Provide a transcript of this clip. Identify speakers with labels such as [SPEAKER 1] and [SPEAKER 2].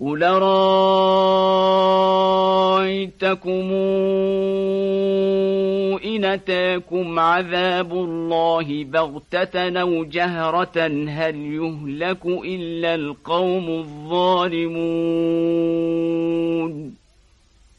[SPEAKER 1] قل رأيتكم إن أتاكم عذاب الله بغتة أو جهرة هل يهلك إلا القوم الظالمون